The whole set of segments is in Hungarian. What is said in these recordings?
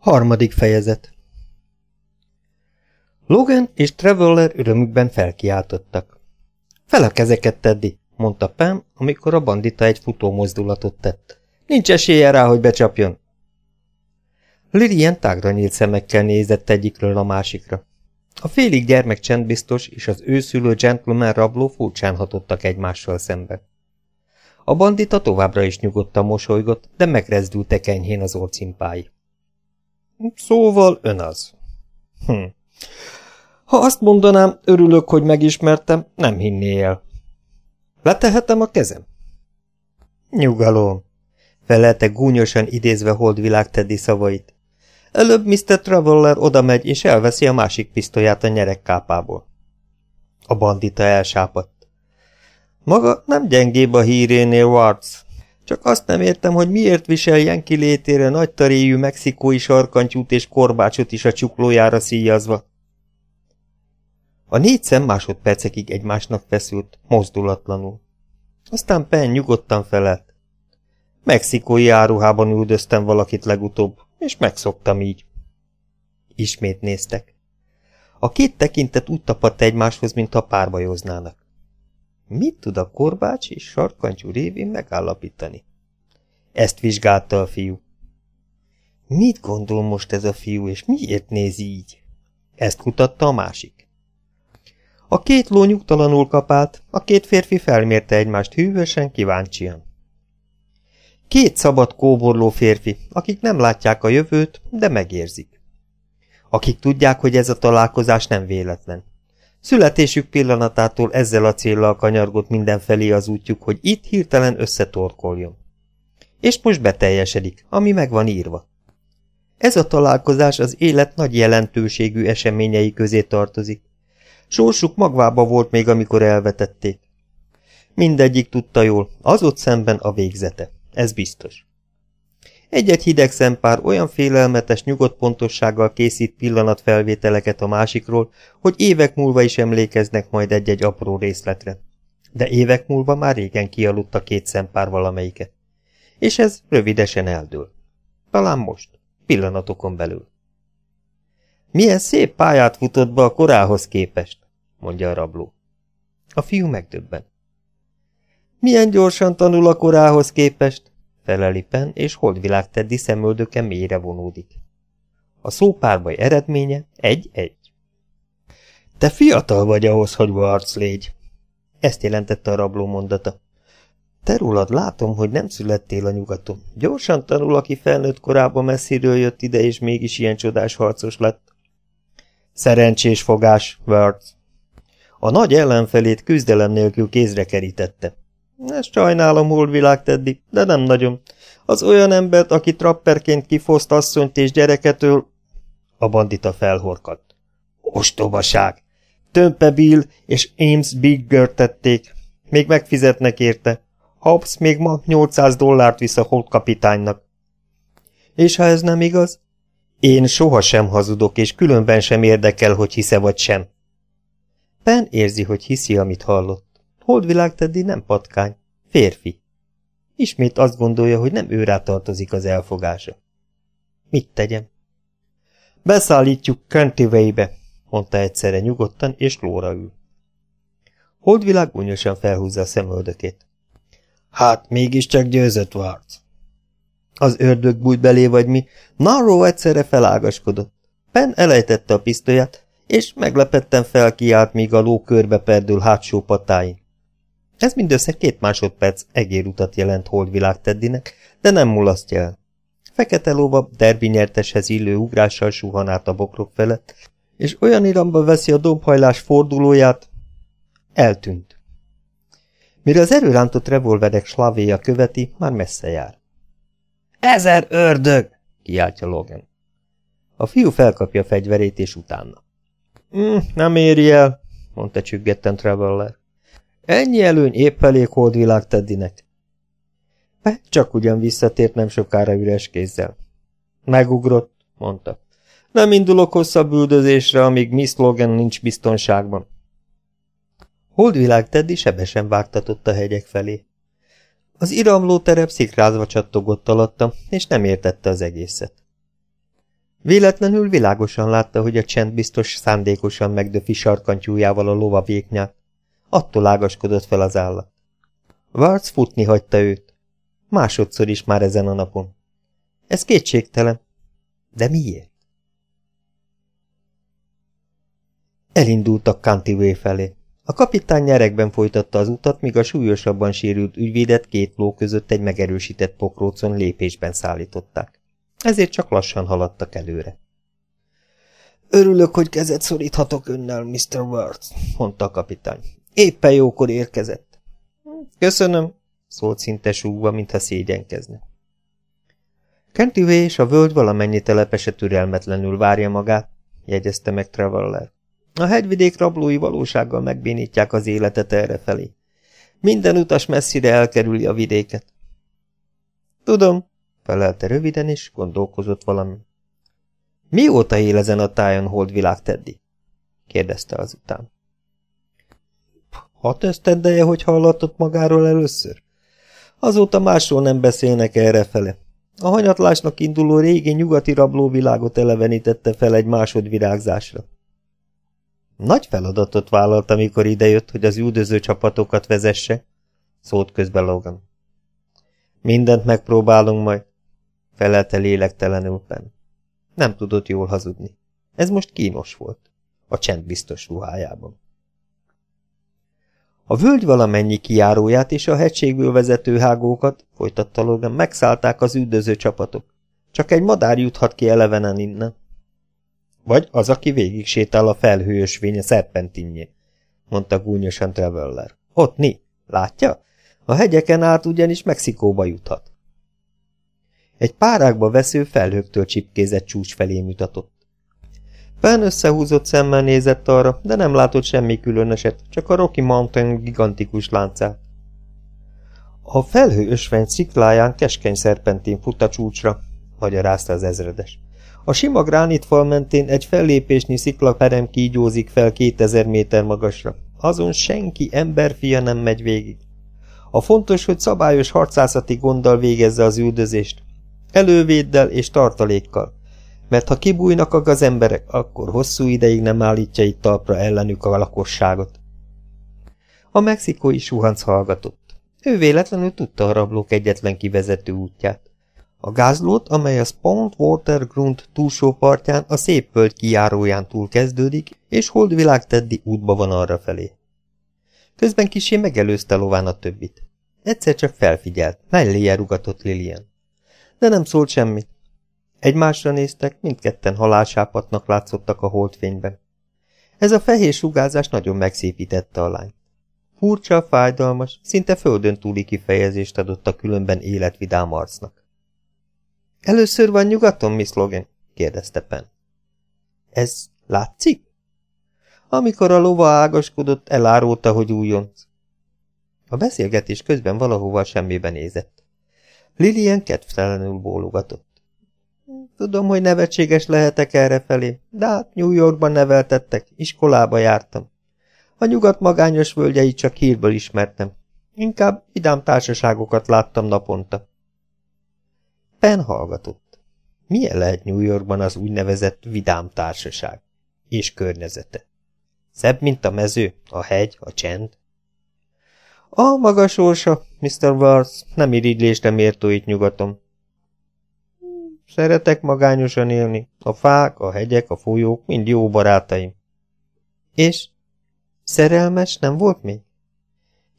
Harmadik fejezet Logan és Traveller örömükben felkiáltottak. Fel a kezeket, Teddy, mondta Pam, amikor a bandita egy futó mozdulatot tett. Nincs esélye rá, hogy becsapjon. Lillian tágra nyílt szemekkel nézett egyikről a másikra. A félig gyermek csendbiztos és az őszülő gentleman rabló furcsán hatottak egymással szemben. A bandita továbbra is nyugodtan mosolygott, de megrezdült enyhén az orcimpái. Szóval ön az. Hm. Ha azt mondanám, örülök, hogy megismertem, nem hinné el. Letehetem a kezem? Nyugalom, felelte gúnyosan idézve holdvilág Teddy szavait. Előbb Mr. Traveller oda megy, és elveszi a másik pisztolyát a nyerekkápából. A bandita elsápadt. Maga nem gyengébb a hírénél, Warts. Csak azt nem értem, hogy miért visel Jenki létére nagy taréjű mexikói sarkantyút és korbácsot is a csuklójára szíjazva. A négy szem másodpercekig egymásnak feszült, mozdulatlanul. Aztán Penn nyugodtan felelt. Mexikói áruhában üldöztem valakit legutóbb, és megszoktam így. Ismét néztek. A két tekintet úgy tapadt egymáshoz, mint a párbajoznának. Mit tud a korbács és sarkantyú révén megállapítani? Ezt vizsgálta a fiú. Mit gondol most ez a fiú, és miért nézi így? Ezt kutatta a másik. A két ló nyugtalanul kapált, a két férfi felmérte egymást hűvösen, kíváncsian. Két szabad kóborló férfi, akik nem látják a jövőt, de megérzik. Akik tudják, hogy ez a találkozás nem véletlen. Születésük pillanatától ezzel a céllal kanyargott mindenfelé az útjuk, hogy itt hirtelen összetorkoljon. És most beteljesedik, ami meg van írva. Ez a találkozás az élet nagy jelentőségű eseményei közé tartozik. Sorsuk magvába volt még, amikor elvetették. Mindegyik tudta jól, az ott szemben a végzete. Ez biztos. Egy-egy hideg szempár olyan félelmetes, nyugodt pontossággal készít pillanatfelvételeket a másikról, hogy évek múlva is emlékeznek majd egy-egy apró részletre. De évek múlva már régen a két szempár valamelyike. És ez rövidesen eldől. Talán most, pillanatokon belül. Milyen szép pályát futott be a korához képest, mondja a rabló. A fiú megdöbben. Milyen gyorsan tanul a korához képest, feleli és holdvilág Teddy szemöldöke mélyre vonódik. A szópárbaj eredménye egy-egy. Te fiatal vagy ahhoz, hogy varc légy. Ezt jelentette a rabló mondata. Te rólad látom, hogy nem születtél a nyugaton. Gyorsan tanul, aki felnőtt korában messziről jött ide, és mégis ilyen csodás harcos lett. Szerencsés fogás, Words. A nagy ellenfelét küzdelem nélkül kézre kerítette. Ezt sajnálom, holdvilág Teddy, de nem nagyon. Az olyan embert, aki trapperként kifoszt asszonyt és gyereketől... A bandita felhorkadt. Ostobaság! Tömpe Bill és Ames Bigger tették. Még megfizetnek érte. Hobbs még ma 800 dollárt visz a Holt. És ha ez nem igaz? Én sohasem hazudok, és különben sem érdekel, hogy hisze vagy sem. Pen érzi, hogy hiszi, amit hallott. Holdvilág Teddy nem patkány, férfi. Ismét azt gondolja, hogy nem ő tartozik az elfogása. Mit tegyem? Beszállítjuk Cantivay-be, mondta egyszerre nyugodtan, és lóra ül. Holdvilág unyosan felhúzza a szemöldökét. Hát, mégiscsak győzött Warc. Az ördög bújt belé vagy mi, Narrow egyszerre felágaskodott. Pen elejtette a pisztolyát, és meglepetten felkiált, míg a ló körbe perdül hátsó patáin. Ez mindössze két másodperc egérutat jelent holdvilág Teddinek, de nem mulasztja el. Fekete lóva derbi nyerteshez illő ugrással suhan át a bokrok felett, és olyan iramba veszi a dombhajlás fordulóját, eltűnt. Mire az erőrántott revolverek slavéja követi, már messze jár. Ezer ördög! kiáltja Logan. A fiú felkapja a fegyverét, és utána. Mm, nem éri el, mondta csüggetten Traveller. Ennyi előny épp elég holdvilág Teddynek. Csak ugyan visszatért nem sokára üres kézzel. Megugrott, mondta. Nem indulok hosszabb üldözésre, amíg Miss Logan nincs biztonságban. Holdvilág Teddy sebesen vágtatott a hegyek felé. Az iramló terep szikrázva csattogott alatta, és nem értette az egészet. Véletlenül világosan látta, hogy a csend biztos szándékosan megdöfi sarkantyújával a lova véknyát. Attól ágaskodott fel az állat. Varc futni hagyta őt. Másodszor is már ezen a napon. Ez kétségtelen. De miért? Elindultak Cantivé felé. A kapitány nyerekben folytatta az utat, míg a súlyosabban sérült ügyvédet két ló között egy megerősített pokrócon lépésben szállították. Ezért csak lassan haladtak előre. Örülök, hogy kezet szoríthatok önnel, Mr. Worth, mondta a kapitány. Éppen jókor érkezett. Köszönöm, szólt szinte súgva, mintha szégyenkezne. Kentivé és a völgy valamennyi telepese türelmetlenül várja magát, jegyezte meg Traveller. A hegyvidék rablói valósággal megbénítják az életet errefelé. Minden utas messzire elkerüli a vidéket. Tudom, felelte röviden, és gondolkozott valami. Mióta él ezen a tájon holdvilág Teddy? kérdezte azután. Hat esztendeje, hogy hallatott magáról először? Azóta másról nem beszélnek errefele. A hanyatlásnak induló régi nyugati rablóvilágot elevenítette fel egy másodvirágzásra. Nagy feladatot vállalt, amikor idejött, hogy az üldöző csapatokat vezesse, szólt közben Logan. Mindent megpróbálunk majd, felelte lélektelenül Penn. Nem tudott jól hazudni. Ez most kínos volt, a csend biztos ruhájában. A völgy valamennyi kijáróját és a hegységből vezető hágókat, folytatta Logan, megszállták az üldöző csapatok. Csak egy madár juthat ki elevenen innen. Vagy az, aki végig sétál a felhőösvény a szerpentinjé, mondta gúnyosan Traveller. Ott ni, látja? A hegyeken át ugyanis Mexikóba juthat. Egy párákba vesző felhőktől csipkézett csúcs felé mutatott. Pen összehúzott szemmel nézett arra, de nem látott semmi különöset, csak a Rocky Mountain gigantikus láncát. A felhő ösvény szikláján keskeny szerpentin fut a csúcsra, magyarázta az ezredes. A sima gránitfal mentén egy fellépésnyi sziklaperem kígyózik fel 2000 méter magasra. Azon senki emberfia nem megy végig. A fontos, hogy szabályos harcászati gonddal végezze az üldözést. Elővéddel és tartalékkal. Mert ha kibújnak a gazemberek, akkor hosszú ideig nem állítja itt talpra ellenük a lakosságot. A mexikói suhanc hallgatott. Ő véletlenül tudta a rablók egyetlen kivezető útját. A gázlót, amely a Spont Water Grunt túlsó partján a szép föld kijáróján túl kezdődik, és holdvilág Teddy útba van arra felé. Közben kisé megelőzte lován a többit. Egyszer csak felfigyelt, melléje rugatott Lilian. De nem szólt semmit. Egymásra néztek, mindketten halálsápatnak látszottak a holdfényben. Ez a fehér sugázás nagyon megszépítette a lányt. Furcsa, fájdalmas, szinte földön túli kifejezést adott a különben életvidám arcnak. Először van nyugaton, Miss Logan? kérdezte Penn. Ez látszik? Amikor a lova ágaskodott, elárulta, hogy újonc. A beszélgetés közben valahova semmibe nézett. Lilian kedvtelenül bólogatott. Tudom, hogy nevetséges lehetek errefelé, de hát New Yorkban neveltettek, iskolába jártam. A nyugat magányos völgyeit csak hírből ismertem. Inkább vidám társaságokat láttam naponta. Penn hallgatott. Milyen lehet New Yorkban az úgynevezett vidám társaság? És környezete? Szebb, mint a mező, a hegy, a csend? A maga sorsa, Mr. Wars, nem irigylésre mértó itt nyugaton. Szeretek magányosan élni. A fák, a hegyek, a folyók mind jó barátaim. És? Szerelmes nem volt még?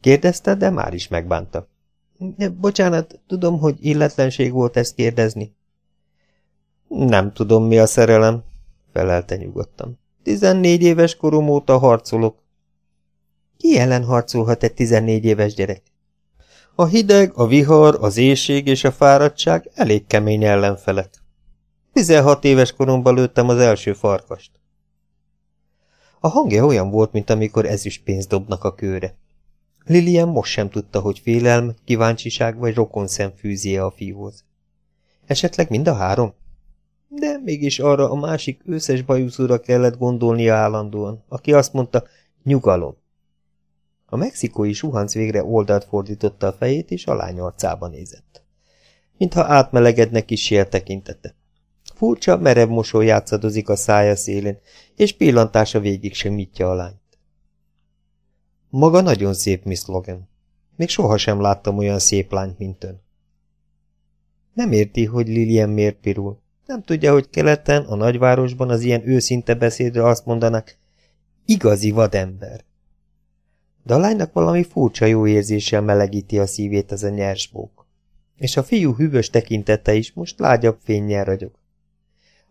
Kérdezte, de már is megbánta. Bocsánat, tudom, hogy illetlenség volt ezt kérdezni. Nem tudom, mi a szerelem, felelte nyugodtan. Tizennégy éves korom óta harcolok. Ki ellen harcolhat egy tizennégy éves gyerek? A hideg, a vihar, az éjség és a fáradtság elég kemény ellenfelek. 16 éves koromban lőttem az első farkast. A hangja olyan volt, mint amikor ezüst pénzt dobnak a kőre. Lilian most sem tudta, hogy félelm, kíváncsiság vagy rokonszem fűzie a fiúhoz. Esetleg mind a három? De mégis arra a másik őszes bajuszúra kellett gondolnia állandóan, aki azt mondta, nyugalom. A mexikói suhanc végre oldalt fordította a fejét, és a lány arcába nézett. Mintha átmelegedne kis tekintete. Furcsa, merev mosoly játszadozik a szája szélén, és pillantása végig sem mitja a lányt. Maga nagyon szép, Miss Logan. Még sohasem láttam olyan szép lányt, mint ön. Nem érti, hogy Lilian miért pirul. Nem tudja, hogy keleten, a nagyvárosban az ilyen őszinte beszédre azt mondanak, igazi vadember. De a lánynak valami furcsa jó érzéssel melegíti a szívét ez a nyersbók. És a fiú hűvös tekintete is most lágyabb fényjel ragyog.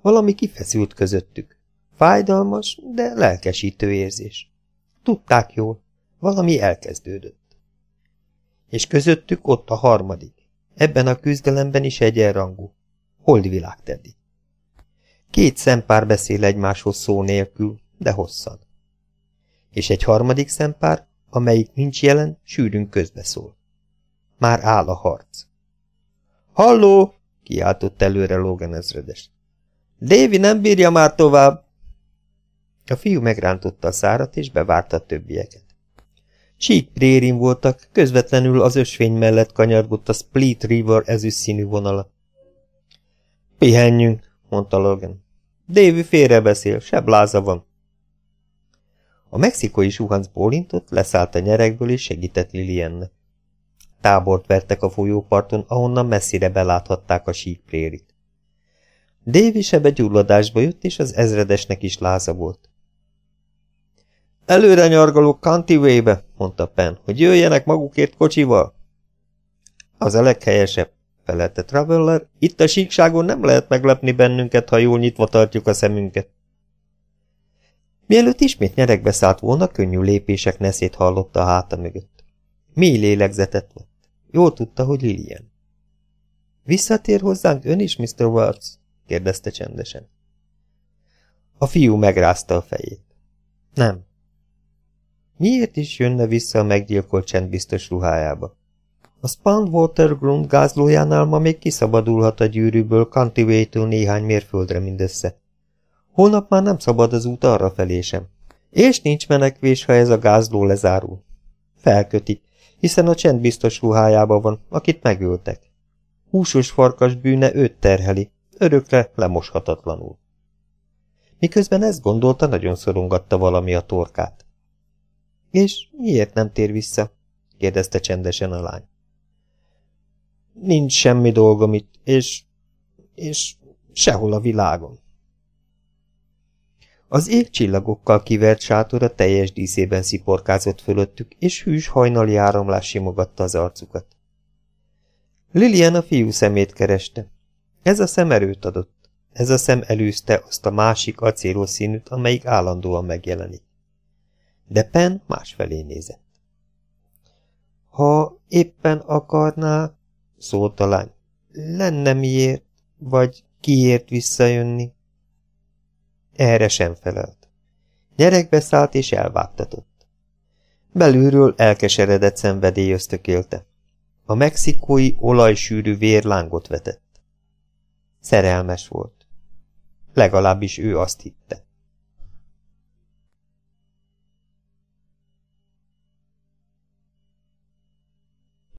Valami kifeszült közöttük. Fájdalmas, de lelkesítő érzés. Tudták jól, valami elkezdődött. És közöttük ott a harmadik. Ebben a küzdelemben is egyenrangú. Holdvilág Teddy. Két szempár beszél egymáshoz szó nélkül, de hosszan. És egy harmadik szempár, amelyik nincs jelen, sűrűn közbeszól. Már áll a harc. Halló! kiáltott előre Logan ezredes. Dévi nem bírja már tovább! A fiú megrántotta a szárat, és bevárta a többieket. Sík prérin voltak, közvetlenül az ösvény mellett kanyargott a Split River ezüst színű vonala. Pihenjünk, mondta Logan. Davy félrebeszél, sebb láza van. A mexikói suhanc bólintott, leszállt a nyerekből és segített Liliennek. Tábort vertek a folyóparton, ahonnan messzire beláthatták a sík prérit. Davy sebe gyulladásba jött, és az ezredesnek is láza volt. Előre nyargaló Cantiway-be, mondta Penn, hogy jöjjenek magukért kocsival. Az a leghelyesebb, felelte Traveller, itt a síkságon nem lehet meglepni bennünket, ha jól nyitva tartjuk a szemünket. Mielőtt ismét nyerekbe szállt volna, könnyű lépések neszét hallotta a háta mögött. Mély lélegzetet vett. Jól tudta, hogy Lilian. Visszatér hozzánk ön is, Mr. Watts? kérdezte csendesen. A fiú megrázta a fejét. Nem. Miért is jönne vissza a meggyilkolt csendbiztos ruhájába? A Spand Waterground gázlójánál ma még kiszabadulhat a gyűrűből Cantiway-től néhány mérföldre mindössze. Holnap már nem szabad az út arra felé sem. És nincs menekvés, ha ez a gázló lezárul. Felkötik, hiszen a csendbiztos ruhájába van, akit megöltek. Húsos farkas bűne őt terheli, örökre lemoshatatlanul. Miközben ezt gondolta, nagyon szorongatta valami a torkát. És miért nem tér vissza? kérdezte csendesen a lány. Nincs semmi dolgom itt, és... és sehol a világon. Az ég csillagokkal kivert sátor a teljes díszében sziporkázott fölöttük, és hűs hajnali áramlás simogatta az arcukat. Lilian a fiú szemét kereste. Ez a szem erőt adott. Ez a szem elűzte azt a másik acélos színűt, amelyik állandóan megjelenik. De Pen másfelé nézett. Ha éppen akarná, szólt a lány, lenne miért, vagy kiért visszajönni? Erre sem felelt. Gyerekbe szállt és elvágtatott. Belülről elkeseredett szenvedély ösztökélte. A mexikói olajsűrű vér lángot vetett. Szerelmes volt. Legalábbis ő azt hitte.